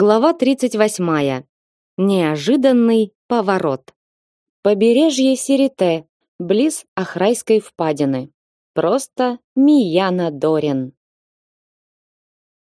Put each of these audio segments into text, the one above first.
Глава 38. Неожиданный поворот. Побережье Сирите, близ Ахрайской впадины. Просто Мияна Дорин.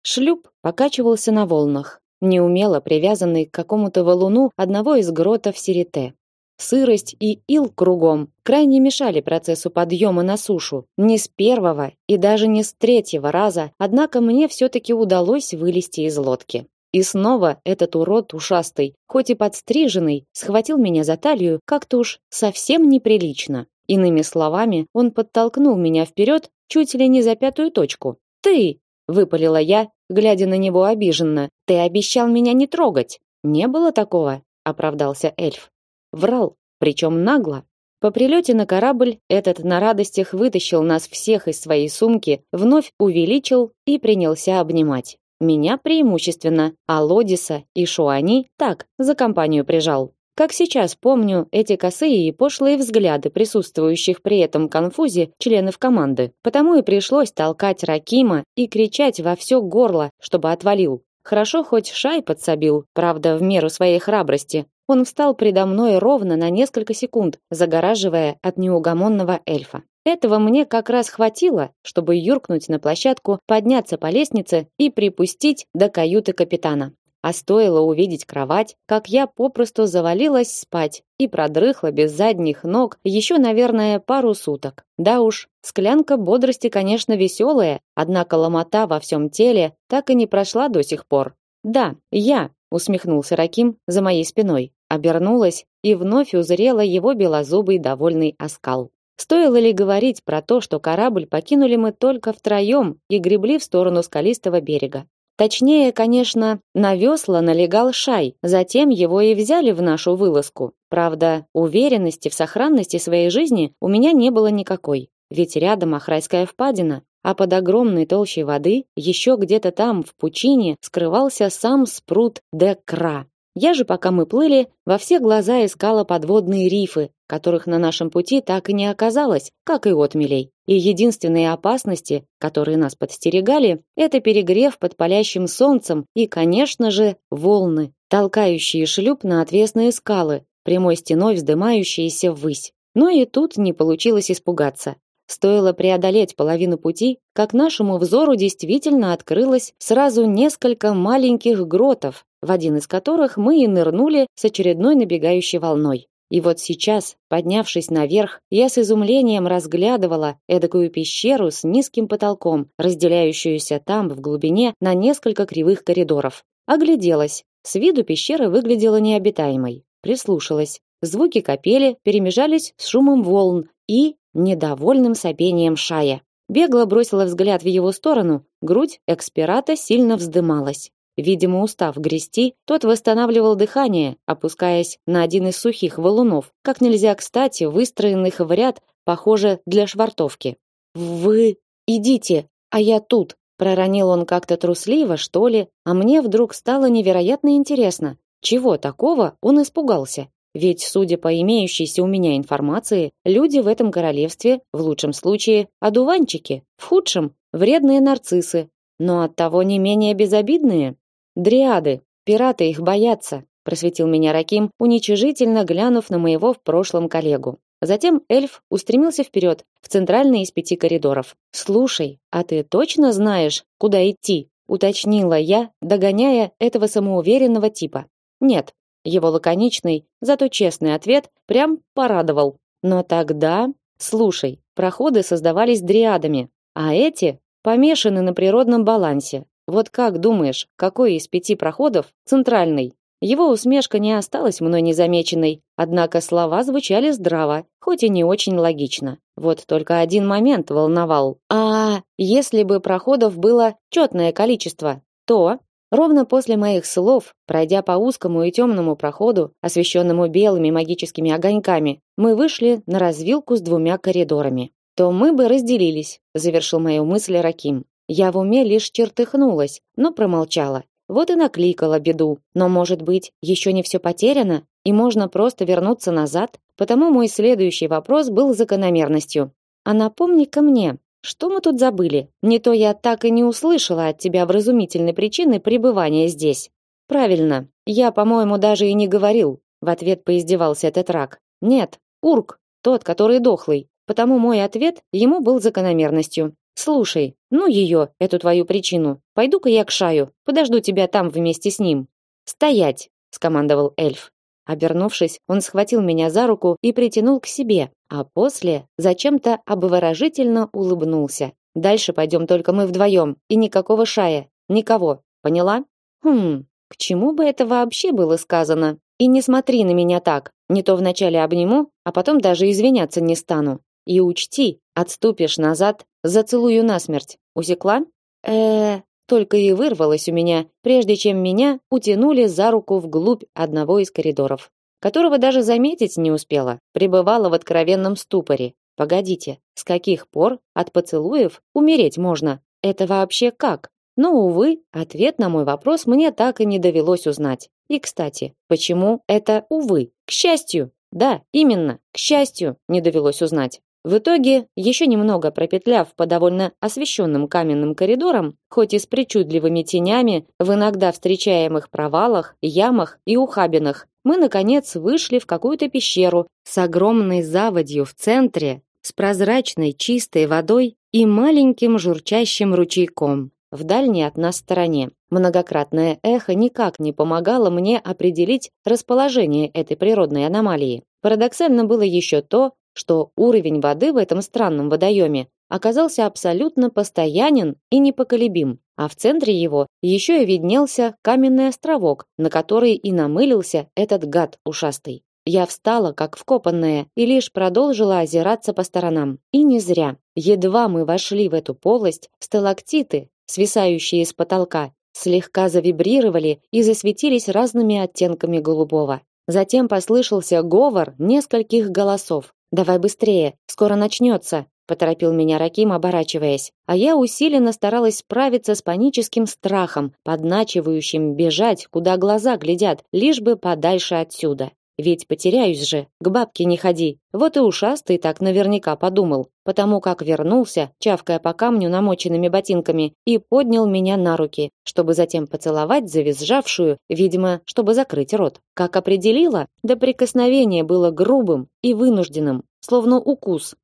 Шлюп покачивался на волнах, неумело привязанный к какому-то валуну одного из гротов Сирите. Сырость и ил кругом крайне мешали процессу подъема на сушу. Не с первого и даже не с третьего раза, однако мне все-таки удалось вылезти из лодки. И снова этот урод ушастый, хоть и подстриженный, схватил меня за талию как-то уж совсем неприлично. Иными словами, он подтолкнул меня вперед чуть ли не за пятую точку. «Ты!» — выпалила я, глядя на него обиженно. «Ты обещал меня не трогать!» «Не было такого», — оправдался эльф. Врал, причем нагло. По прилете на корабль этот на радостях вытащил нас всех из своей сумки, вновь увеличил и принялся обнимать. Меня преимущественно, а Лодиса и Шуани так, за компанию прижал. Как сейчас помню эти косые и пошлые взгляды присутствующих при этом конфузе членов команды. Потому и пришлось толкать Ракима и кричать во все горло, чтобы отвалил. Хорошо хоть Шай подсобил, правда, в меру своей храбрости. Он встал предо мной ровно на несколько секунд, загораживая от неугомонного эльфа. Этого мне как раз хватило, чтобы юркнуть на площадку, подняться по лестнице и припустить до каюты капитана. А стоило увидеть кровать, как я попросту завалилась спать и продрыхла без задних ног еще, наверное, пару суток. Да уж, склянка бодрости, конечно, веселая, однако ломота во всем теле так и не прошла до сих пор. Да, я, усмехнулся Раким за моей спиной, обернулась и вновь узрела его белозубый довольный оскал. Стоило ли говорить про то, что корабль покинули мы только втроем и гребли в сторону скалистого берега? Точнее, конечно, на весла налегал Шай, затем его и взяли в нашу вылазку. Правда, уверенности в сохранности своей жизни у меня не было никакой, ведь рядом Ахрайская впадина, а под огромной толщей воды, еще где-то там, в пучине, скрывался сам спрут Декра. Я же, пока мы плыли, во все глаза искала подводные рифы, которых на нашем пути так и не оказалось, как и отмелей. И единственные опасности, которые нас подстерегали, это перегрев под палящим солнцем и, конечно же, волны, толкающие шлюп на отвесные скалы, прямой стеной вздымающиеся ввысь. Но и тут не получилось испугаться. Стоило преодолеть половину пути, как нашему взору действительно открылось сразу несколько маленьких гротов, в один из которых мы и нырнули с очередной набегающей волной. И вот сейчас, поднявшись наверх, я с изумлением разглядывала эдакую пещеру с низким потолком, разделяющуюся там в глубине на несколько кривых коридоров. Огляделась. С виду пещера выглядела необитаемой. Прислушалась. Звуки капели перемежались с шумом волн и недовольным сопением Шая. Бегло бросила взгляд в его сторону, грудь экспирата сильно вздымалась. Видимо, устав грести, тот восстанавливал дыхание, опускаясь на один из сухих валунов, как нельзя кстати, выстроенных в ряд, похоже, для швартовки. «Вы идите, а я тут», проронил он как-то трусливо, что ли, а мне вдруг стало невероятно интересно, чего такого он испугался. Ведь, судя по имеющейся у меня информации, люди в этом королевстве, в лучшем случае, одуванчики, в худшем вредные нарциссы, но оттого не менее безобидные. Дриады, пираты их боятся, просветил меня Раким, уничижительно глянув на моего в прошлом коллегу. Затем эльф устремился вперед, в центральный из пяти коридоров. Слушай, а ты точно знаешь, куда идти? уточнила я, догоняя этого самоуверенного типа. Нет, его лаконичный, зато честный ответ прям порадовал. Но тогда, слушай, проходы создавались дриадами, а эти помешаны на природном балансе. Вот как думаешь, какой из пяти проходов центральный? Его усмешка не осталась мной незамеченной, однако слова звучали здраво, хоть и не очень логично. Вот только один момент волновал. А если бы проходов было четное количество, то Ровно после моих слов, пройдя по узкому и темному проходу, освещенному белыми магическими огоньками, мы вышли на развилку с двумя коридорами. То мы бы разделились, завершил мою мысль Раким. Я в уме лишь чертыхнулась, но промолчала. Вот и накликала беду. Но, может быть, еще не все потеряно, и можно просто вернуться назад? Потому мой следующий вопрос был закономерностью. А напомни-ка мне, что мы тут забыли? Не то я так и не услышала от тебя вразумительной причины пребывания здесь. Правильно. Я, по-моему, даже и не говорил, в ответ поиздевался этот рак. Нет, Урк, тот, который дохлый. Потому мой ответ ему был закономерностью. Слушай, ну ее, эту твою причину. Пойду-ка я к Шаю, подожду тебя там вместе с ним. Стоять, скомандовал эльф. Обернувшись, он схватил меня за руку и притянул к себе, а после зачем-то обворожительно улыбнулся. Дальше пойдем только мы вдвоем, и никакого Шая, никого. Поняла? Хм, к чему бы это вообще было сказано? И не смотри на меня так. Не то вначале обниму, а потом даже извиняться не стану. И учти, отступишь назад, зацелую насмерть. Усекла? Э, только и вырвалось у меня, прежде чем меня утянули за руку вглубь одного из коридоров, которого даже заметить не успела, пребывала в откровенном ступоре. Погодите, с каких пор от поцелуев умереть можно? Это вообще как? Но увы, ответ на мой вопрос мне так и не довелось узнать. И, кстати, почему это увы? К счастью, да, именно, к счастью, не довелось узнать. В итоге, еще немного пропетляв по довольно освещенным каменным коридорам, хоть и с причудливыми тенями, в иногда встречаемых провалах, ямах и ухабинах, мы наконец вышли в какую-то пещеру с огромной заводью в центре, с прозрачной чистой водой и маленьким журчащим ручейком в дальней от нас стороне. Многократное эхо никак не помогало мне определить расположение этой природной аномалии. Парадоксально было еще то, что уровень воды в этом странном водоеме оказался абсолютно постоянен и непоколебим, а в центре его еще и виднелся каменный островок, на который и намылился этот гад ушастый. Я встала, как вкопанная, и лишь продолжила озираться по сторонам. И не зря. Едва мы вошли в эту полость, сталактиты, свисающие с потолка, слегка завибрировали и засветились разными оттенками голубого. Затем послышался говор нескольких голосов, Давай быстрее, скоро начнется, поторопил меня Раким, оборачиваясь. А я усиленно старалась справиться с паническим страхом, подначивающим бежать, куда глаза глядят, лишь бы подальше отсюда. Ведь потеряюсь же, к бабке не ходи. Вот и ушастый так наверняка подумал, потому как вернулся, чавкая по камню намоченными ботинками, и поднял меня на руки, чтобы затем поцеловать завизжавшую, видимо, чтобы закрыть рот. Как определила, до прикосновения было грубым и вынужденным, словно укус.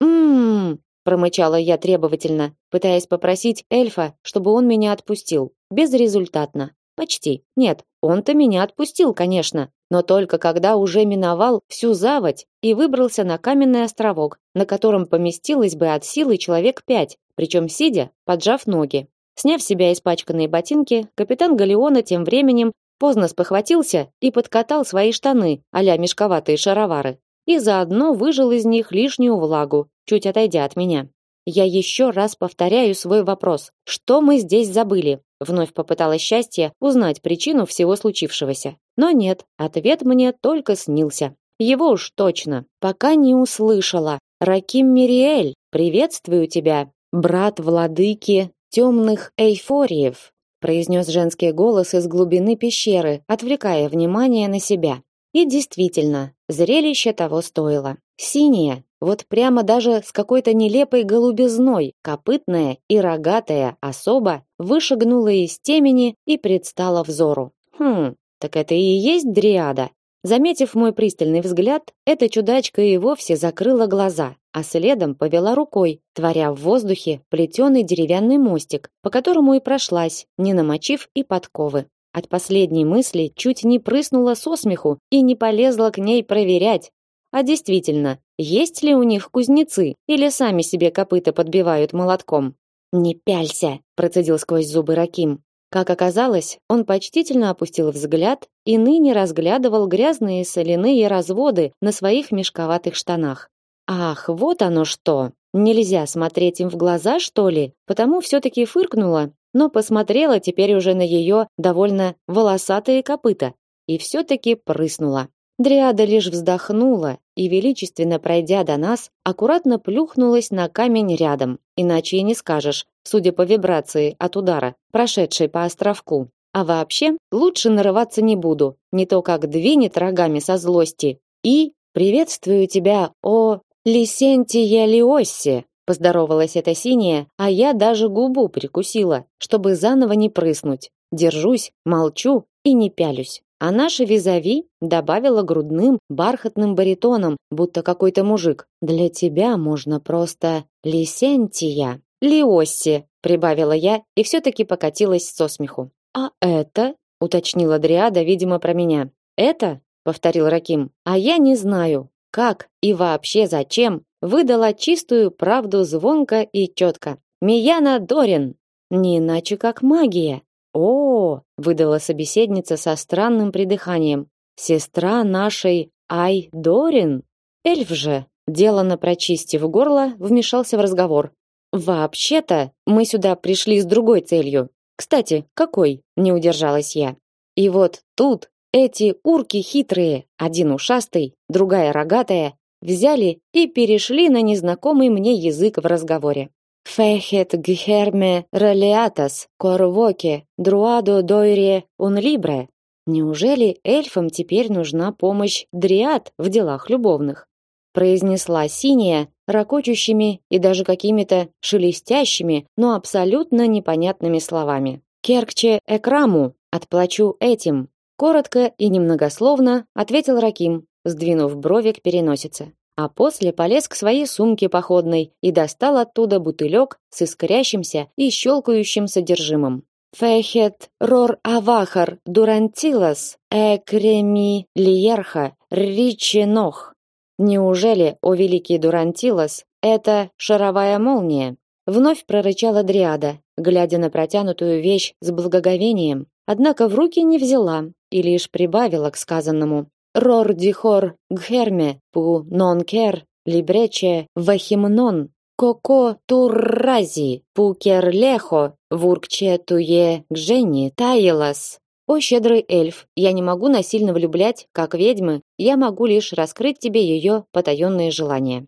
Мм, промычала я требовательно, пытаясь попросить эльфа, чтобы он меня отпустил. Безрезультатно. Почти. Нет, он-то меня отпустил, конечно, но только когда уже миновал всю заводь и выбрался на каменный островок, на котором поместилось бы от силы человек пять, причем сидя, поджав ноги. Сняв с себя испачканные ботинки, капитан Галеона тем временем поздно спохватился и подкатал свои штаны, а-ля мешковатые шаровары, и заодно выжил из них лишнюю влагу, чуть отойдя от меня. Я еще раз повторяю свой вопрос. Что мы здесь забыли? Вновь попыталась счастье узнать причину всего случившегося. Но нет, ответ мне только снился. Его уж точно, пока не услышала. Раким Мириэль, приветствую тебя, брат владыки темных эйфориев, произнес женский голос из глубины пещеры, отвлекая внимание на себя. И действительно, зрелище того стоило. Синяя, вот прямо даже с какой-то нелепой голубизной, копытная и рогатая особа вышагнула из темени и предстала взору. Хм, так это и есть дриада. Заметив мой пристальный взгляд, эта чудачка и вовсе закрыла глаза, а следом повела рукой, творя в воздухе плетеный деревянный мостик, по которому и прошлась, не намочив и подковы. От последней мысли чуть не прыснула со смеху и не полезла к ней проверять. А действительно, есть ли у них кузнецы или сами себе копыта подбивают молотком? Не пялься, процедил сквозь зубы Раким. Как оказалось, он почтительно опустил взгляд и ныне разглядывал грязные соляные разводы на своих мешковатых штанах. Ах, вот оно что. Нельзя смотреть им в глаза, что ли? Потому все таки фыркнула но посмотрела теперь уже на ее довольно волосатые копыта и все-таки прыснула. Дриада лишь вздохнула и, величественно пройдя до нас, аккуратно плюхнулась на камень рядом. Иначе и не скажешь, судя по вибрации от удара, прошедшей по островку. А вообще, лучше нарываться не буду, не то как двинет рогами со злости. И приветствую тебя, о Лисентия Лиосси, Поздоровалась эта синяя, а я даже губу прикусила, чтобы заново не прыснуть. Держусь, молчу, и не пялюсь. А наша визави добавила грудным, бархатным баритоном, будто какой-то мужик. Для тебя можно просто Лисентия. Лиосси, прибавила я и все таки покатилась со смеху. А это, уточнила Дриада, видимо, про меня. Это, повторил Раким. А я не знаю, как и вообще зачем выдала чистую правду звонко и четко. Мияна Дорин, не иначе как магия. О, выдала собеседница со странным придыханием. Сестра нашей Ай Дорин. Эльф же, делано прочистив горло, вмешался в разговор. Вообще-то, мы сюда пришли с другой целью. Кстати, какой? Не удержалась я. И вот тут эти урки хитрые, один ушастый, другая рогатая, взяли и перешли на незнакомый мне язык в разговоре. Фехет гхерме релиатас корвоке друадо дойре libre. Неужели эльфам теперь нужна помощь дриад в делах любовных? произнесла синяя, ракочущими и даже какими-то шелестящими, но абсолютно непонятными словами. Керкче экраму, отплачу этим, коротко и немногословно ответил Раким, сдвинув брови к переносице а после полез к своей сумке походной и достал оттуда бутылек с искрящимся и щелкающим содержимым. Фехет рор авахар дурантилас экреми лиерха риченох. Неужели, о великий Дурантилос, это шаровая молния? Вновь прорычала Дриада, глядя на протянутую вещь с благоговением, однако в руки не взяла и лишь прибавила к сказанному: Рор дихор гхерме пу нон кер либрече вахимнон коко туррази пу керлехо вуркче туе гжени таилас. О щедрый эльф, я не могу насильно влюблять, как ведьмы, я могу лишь раскрыть тебе ее потаенные желания.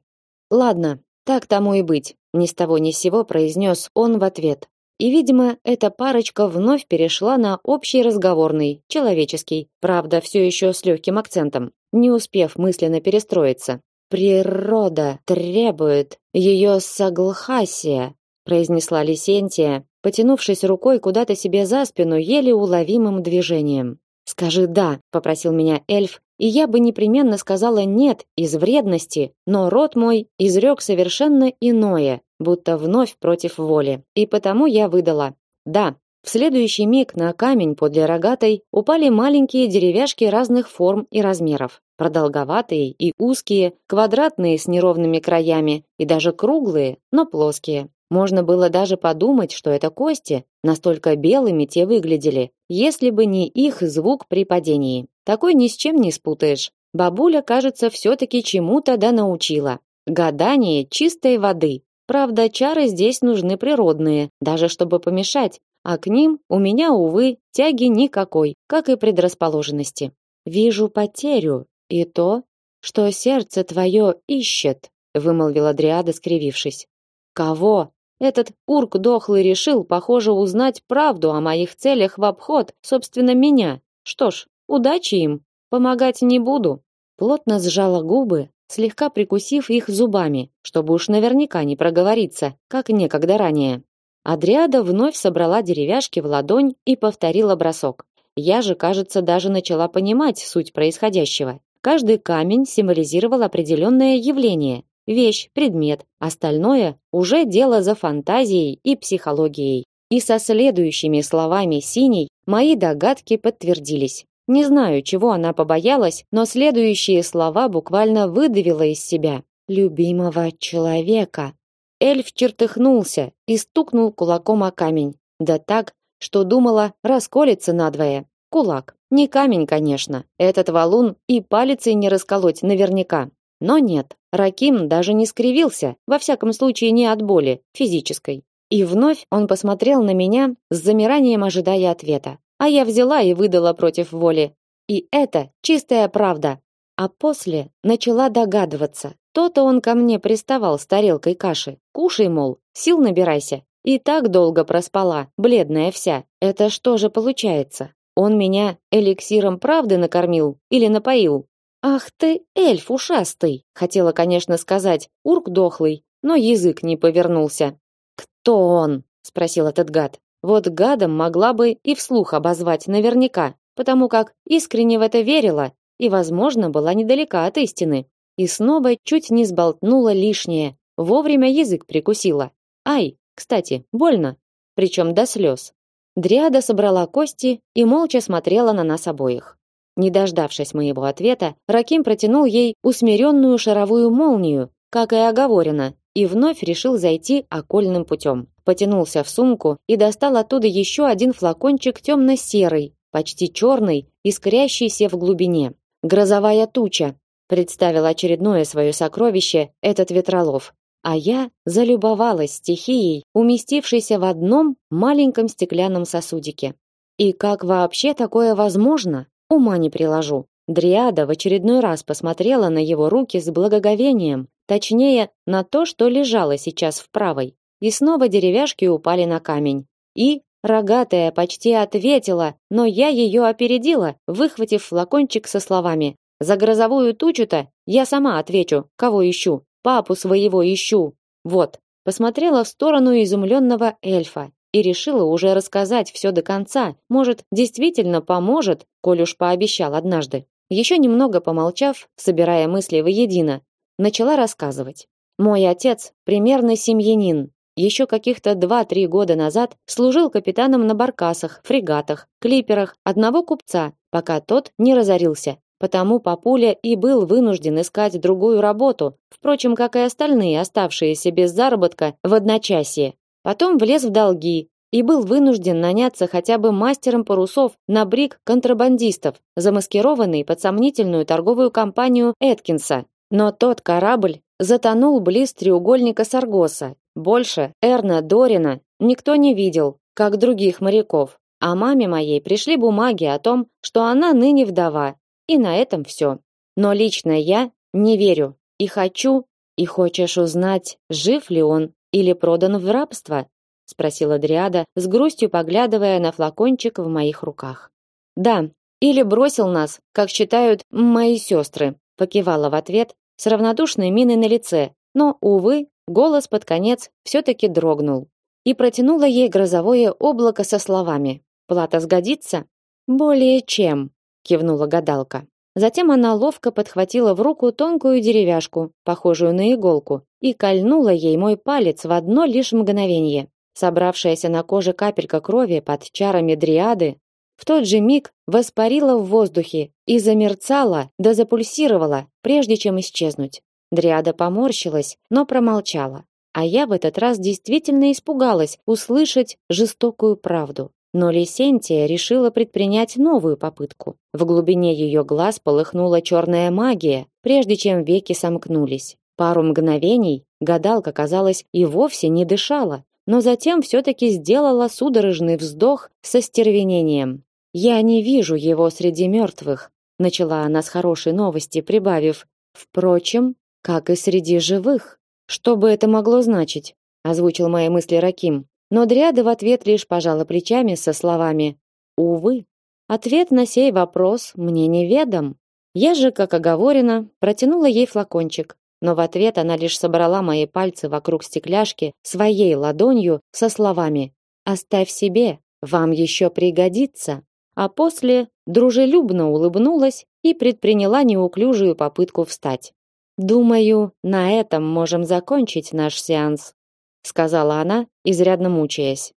Ладно, так тому и быть, ни с того ни с сего произнес он в ответ. И, видимо, эта парочка вновь перешла на общий разговорный, человеческий, правда, все еще с легким акцентом, не успев мысленно перестроиться. Природа требует ее согласия, произнесла Лисентия, потянувшись рукой куда-то себе за спину еле уловимым движением. Скажи да, попросил меня эльф, и я бы непременно сказала нет из вредности, но род мой изрек совершенно иное, будто вновь против воли. И потому я выдала: "Да". В следующий миг на камень подле рогатой упали маленькие деревяшки разных форм и размеров. Продолговатые и узкие, квадратные с неровными краями и даже круглые, но плоские. Можно было даже подумать, что это кости, настолько белыми те выглядели, если бы не их звук при падении. Такой ни с чем не спутаешь. Бабуля, кажется, все таки чему-то да научила. Гадание чистой воды. Правда, чары здесь нужны природные, даже чтобы помешать, а к ним у меня, увы, тяги никакой, как и предрасположенности. Вижу потерю и то, что сердце твое ищет, вымолвила Дриада, скривившись. Кого? Этот урк дохлый решил, похоже, узнать правду о моих целях в обход, собственно, меня. Что ж, удачи им. Помогать не буду. Плотно сжала губы, слегка прикусив их зубами, чтобы уж наверняка не проговориться, как некогда ранее. Адриада вновь собрала деревяшки в ладонь и повторила бросок. Я же, кажется, даже начала понимать суть происходящего. Каждый камень символизировал определенное явление, вещь, предмет. Остальное уже дело за фантазией и психологией. И со следующими словами синей мои догадки подтвердились. Не знаю, чего она побоялась, но следующие слова буквально выдавила из себя. Любимого человека. Эльф чертыхнулся и стукнул кулаком о камень. Да так, что думала, расколется надвое. Кулак. Не камень, конечно. Этот валун и палец не расколоть наверняка. Но нет. Раким даже не скривился, во всяком случае не от боли физической. И вновь он посмотрел на меня с замиранием ожидая ответа а я взяла и выдала против воли. И это чистая правда. А после начала догадываться. То-то он ко мне приставал с тарелкой каши. Кушай, мол, сил набирайся. И так долго проспала, бледная вся. Это что же получается? Он меня эликсиром правды накормил или напоил? Ах ты, эльф ушастый, хотела, конечно, сказать, урк дохлый, но язык не повернулся. Кто он? спросил этот гад. Вот гадом могла бы и вслух обозвать наверняка. потому как искренне в это верила и, возможно, была недалека от истины. И снова чуть не сболтнула лишнее, вовремя язык прикусила. Ай, кстати, больно, причем до слез. Дриада собрала кости и молча смотрела на нас обоих. Не дождавшись моего ответа, Раким протянул ей усмиренную шаровую молнию, как и оговорено, и вновь решил зайти окольным путем. Потянулся в сумку и достал оттуда еще один флакончик темно-серый, почти черный, искрящийся в глубине. Грозовая туча, представил очередное свое сокровище этот ветролов. А я залюбовалась стихией, уместившейся в одном маленьком стеклянном сосудике. И как вообще такое возможно? Ума не приложу. Дриада в очередной раз посмотрела на его руки с благоговением, точнее, на то, что лежало сейчас в правой. И снова деревяшки упали на камень. И рогатая почти ответила, но я ее опередила, выхватив флакончик со словами: "За грозовую тучу-то я сама отвечу, кого ищу. Папу своего ищу". Вот. Посмотрела в сторону изумленного эльфа и решила уже рассказать все до конца. Может, действительно поможет, коль уж пообещал однажды. Еще немного помолчав, собирая мысли воедино, начала рассказывать. Мой отец примерно семьянин. Еще каких-то 2-3 года назад служил капитаном на баркасах, фрегатах, клиперах одного купца, пока тот не разорился. Потому папуля и был вынужден искать другую работу, впрочем, как и остальные, оставшиеся без заработка в одночасье. Потом влез в долги и был вынужден наняться хотя бы мастером парусов на бриг контрабандистов, замаскированный под сомнительную торговую компанию Эткинса. Но тот корабль затонул близ треугольника Саргоса. Больше Эрна Дорина никто не видел, как других моряков. А маме моей пришли бумаги о том, что она ныне вдова. И на этом все. Но лично я не верю и хочу, и хочешь узнать, жив ли он или продан в рабство? спросила Дриада, с грустью поглядывая на флакончик в моих руках. Да, или бросил нас, как считают мои сестры, покивала в ответ с равнодушной миной на лице. Но увы, голос под конец все таки дрогнул и протянула ей грозовое облако со словами: "Плата сгодится?" "Более чем", кивнула гадалка. Затем она ловко подхватила в руку тонкую деревяшку, похожую на иголку, и кольнула ей мой палец в одно лишь мгновение. Собравшаяся на коже капелька крови под чарами дриады в тот же миг воспарила в воздухе и замерцала, да запульсировала, прежде чем исчезнуть. Дриада поморщилась, но промолчала. А я в этот раз действительно испугалась услышать жестокую правду. Но Лисентия решила предпринять новую попытку. В глубине ее глаз полыхнула черная магия, прежде чем веки сомкнулись. Пару мгновений гадалка, казалось, и вовсе не дышала, но затем все-таки сделала судорожный вздох со стервенением. «Я не вижу его среди мертвых», — начала она с хорошей новости, прибавив, «впрочем, как и среди живых». «Что бы это могло значить?» — озвучил мои мысли Раким. Но Дриада в ответ лишь пожала плечами со словами «Увы». Ответ на сей вопрос мне неведом. Я же, как оговорено, протянула ей флакончик, но в ответ она лишь собрала мои пальцы вокруг стекляшки своей ладонью со словами «Оставь себе, вам еще пригодится». А после дружелюбно улыбнулась и предприняла неуклюжую попытку встать. «Думаю, на этом можем закончить наш сеанс», сказала она, изрядно мучаясь.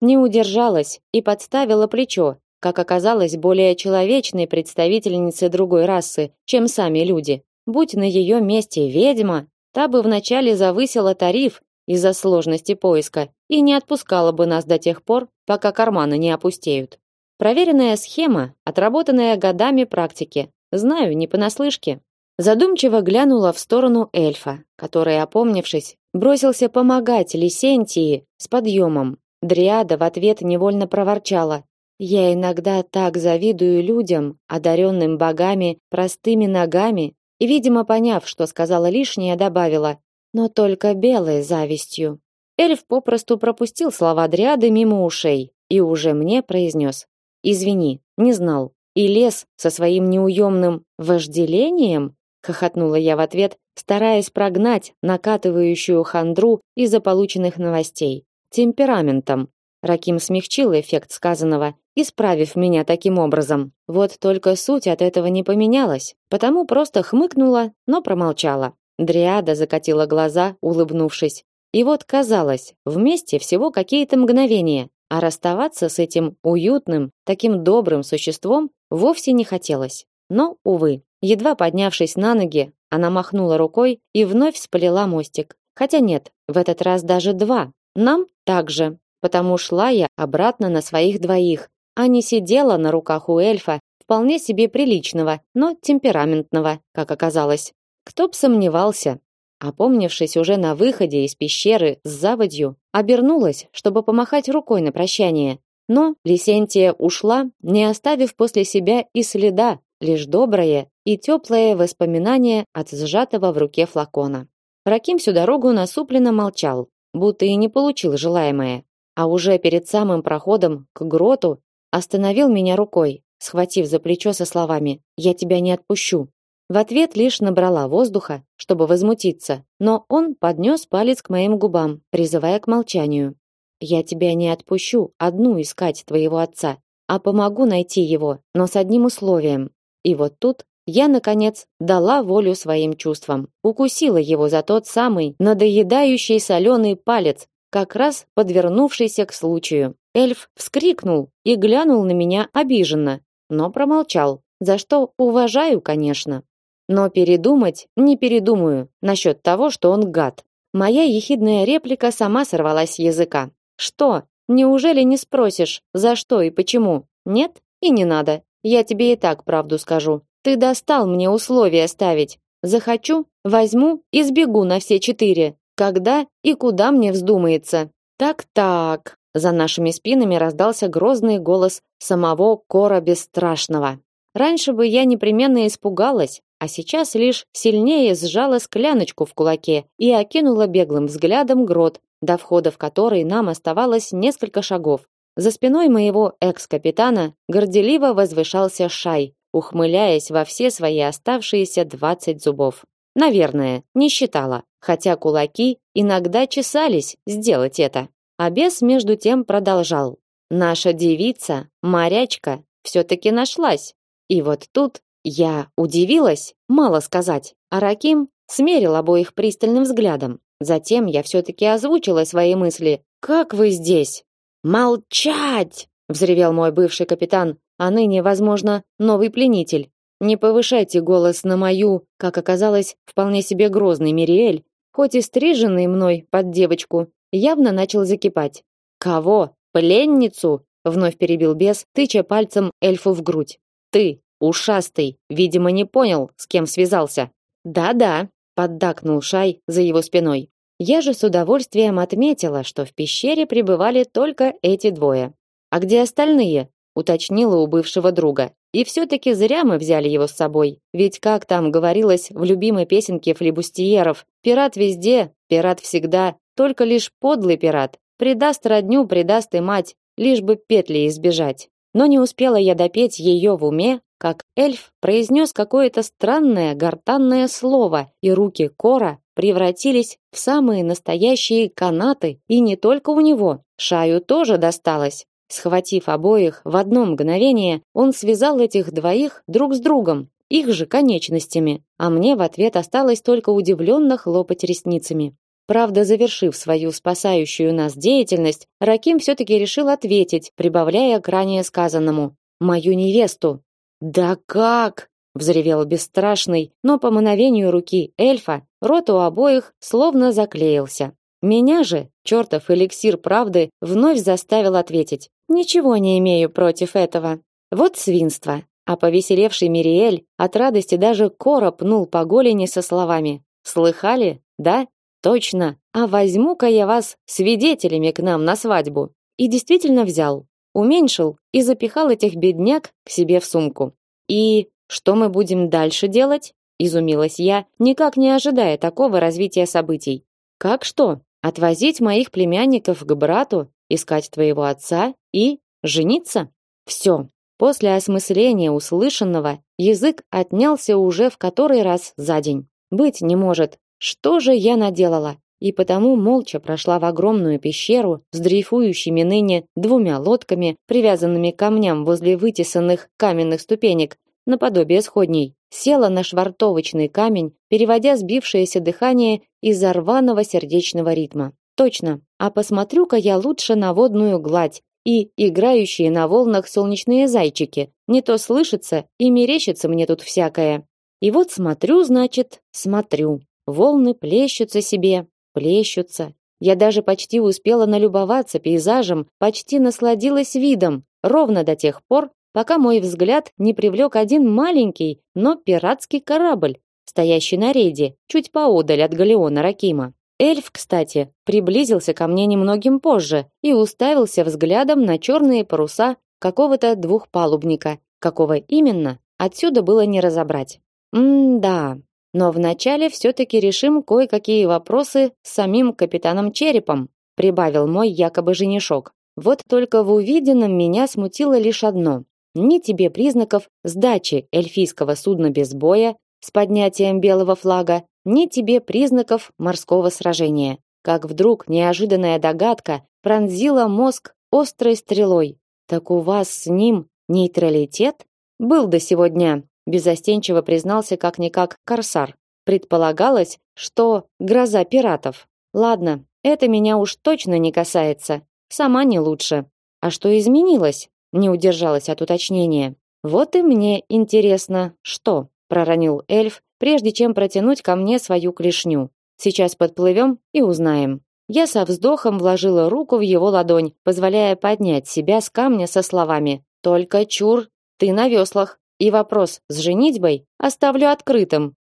Не удержалась и подставила плечо, как оказалось, более человечной представительнице другой расы, чем сами люди. Будь на ее месте ведьма, та бы вначале завысила тариф из-за сложности поиска и не отпускала бы нас до тех пор, пока карманы не опустеют. Проверенная схема, отработанная годами практики. Знаю, не понаслышке. Задумчиво глянула в сторону эльфа, который, опомнившись, бросился помогать Лисентии с подъемом. Дриада в ответ невольно проворчала: "Я иногда так завидую людям, одаренным богами, простыми ногами", и, видимо, поняв, что сказала лишнее, добавила: "Но только белой завистью". Эльф попросту пропустил слова Дриады мимо ушей и уже мне произнес: "Извини, не знал". И лес со своим неуемным вожделением, хохотнула я в ответ, стараясь прогнать накатывающую хандру из-за полученных новостей. Темпераментом. Раким смягчил эффект сказанного, исправив меня таким образом. Вот только суть от этого не поменялась, потому просто хмыкнула, но промолчала. Дриада закатила глаза, улыбнувшись. И вот казалось, вместе всего какие-то мгновения, а расставаться с этим уютным, таким добрым существом вовсе не хотелось. Но увы, едва поднявшись на ноги, она махнула рукой и вновь спалила мостик. Хотя нет, в этот раз даже два. Нам также потому шла я обратно на своих двоих, а не сидела на руках у эльфа, вполне себе приличного, но темпераментного, как оказалось. Кто б сомневался. Опомнившись уже на выходе из пещеры с заводью, обернулась, чтобы помахать рукой на прощание. Но Лисентия ушла, не оставив после себя и следа, лишь доброе и теплое воспоминание от сжатого в руке флакона. Раким всю дорогу насупленно молчал, будто и не получил желаемое а уже перед самым проходом к гроту остановил меня рукой, схватив за плечо со словами: "Я тебя не отпущу". В ответ лишь набрала воздуха, чтобы возмутиться, но он поднес палец к моим губам, призывая к молчанию. "Я тебя не отпущу одну искать твоего отца, а помогу найти его, но с одним условием". И вот тут я наконец дала волю своим чувствам, укусила его за тот самый надоедающий соленый палец, как раз подвернувшийся к случаю. Эльф вскрикнул и глянул на меня обиженно, но промолчал, за что уважаю, конечно. Но передумать не передумаю насчет того, что он гад. Моя ехидная реплика сама сорвалась с языка. Что? Неужели не спросишь, за что и почему? Нет? И не надо. Я тебе и так правду скажу. Ты достал мне условия ставить. Захочу, возьму и сбегу на все четыре когда и куда мне вздумается. Так-так. За нашими спинами раздался грозный голос самого Кора Бесстрашного. Раньше бы я непременно испугалась, а сейчас лишь сильнее сжала скляночку в кулаке и окинула беглым взглядом грот, до входа в который нам оставалось несколько шагов. За спиной моего экс-капитана горделиво возвышался Шай, ухмыляясь во все свои оставшиеся двадцать зубов. Наверное, не считала, хотя кулаки иногда чесались сделать это. А бес между тем продолжал. Наша девица, морячка, все-таки нашлась. И вот тут я удивилась, мало сказать. А Раким смерил обоих пристальным взглядом. Затем я все-таки озвучила свои мысли. «Как вы здесь?» «Молчать!» — взревел мой бывший капитан, а ныне, возможно, новый пленитель. Не повышайте голос на мою, как оказалось, вполне себе грозный Мириэль, хоть и стриженный мной под девочку, явно начал закипать. Кого? Пленницу? Вновь перебил бес, тыча пальцем эльфу в грудь. Ты, ушастый, видимо, не понял, с кем связался. Да-да, поддакнул Шай за его спиной. Я же с удовольствием отметила, что в пещере пребывали только эти двое. А где остальные? уточнила у бывшего друга. И все-таки зря мы взяли его с собой. Ведь как там говорилось в любимой песенке флебустьеров, пират везде, пират всегда, только лишь подлый пират. Предаст родню, предаст и мать, лишь бы петли избежать. Но не успела я допеть ее в уме, как эльф произнес какое-то странное гортанное слово, и руки Кора превратились в самые настоящие канаты, и не только у него. Шаю тоже досталось. Схватив обоих в одно мгновение, он связал этих двоих друг с другом, их же конечностями, а мне в ответ осталось только удивленно хлопать ресницами. Правда, завершив свою спасающую нас деятельность, Раким все-таки решил ответить, прибавляя к ранее сказанному «мою невесту». «Да как?» — взревел бесстрашный, но по мановению руки эльфа рот у обоих словно заклеился. Меня же чертов эликсир правды вновь заставил ответить. Ничего не имею против этого. Вот свинство. А повеселевший Мириэль от радости даже короб пнул по голени со словами: "Слыхали? Да? Точно. А возьму-ка я вас свидетелями к нам на свадьбу". И действительно взял, уменьшил и запихал этих бедняк к себе в сумку. И что мы будем дальше делать? изумилась я, никак не ожидая такого развития событий. Как что? Отвозить моих племянников к брату искать твоего отца и жениться? Все. После осмысления услышанного язык отнялся уже в который раз за день. Быть не может. Что же я наделала? и потому молча прошла в огромную пещеру с дрейфующими ныне двумя лодками, привязанными камням возле вытесанных каменных ступенек, наподобие сходней. Села на швартовочный камень, переводя сбившееся дыхание из-за рваного сердечного ритма. Точно. А посмотрю-ка я лучше на водную гладь и играющие на волнах солнечные зайчики. Не то слышится и мерещится мне тут всякое. И вот смотрю, значит, смотрю. Волны плещутся себе, плещутся. Я даже почти успела налюбоваться пейзажем, почти насладилась видом, ровно до тех пор, пока мой взгляд не привлек один маленький, но пиратский корабль, стоящий на рейде, чуть поодаль от галеона Ракима. Эльф, кстати, приблизился ко мне немногим позже и уставился взглядом на черные паруса какого-то двухпалубника. Какого именно, отсюда было не разобрать. М-да. Но вначале все-таки решим кое-какие вопросы с самим капитаном Черепом, прибавил мой якобы женишок. Вот только в увиденном меня смутило лишь одно. Ни тебе признаков сдачи эльфийского судна без боя с поднятием белого флага, ни тебе признаков морского сражения. Как вдруг неожиданная догадка пронзила мозг острой стрелой. Так у вас с ним нейтралитет был до сегодня, безостенчиво признался как-никак корсар. Предполагалось, что гроза пиратов. Ладно, это меня уж точно не касается. Сама не лучше. А что изменилось? Не удержалась от уточнения. Вот и мне интересно, что, проронил эльф, прежде чем протянуть ко мне свою клешню. Сейчас подплывем и узнаем. Я со вздохом вложила руку в его ладонь, позволяя поднять себя с камня со словами: "Только чур, ты на веслах". И вопрос с женитьбой оставлю открытым.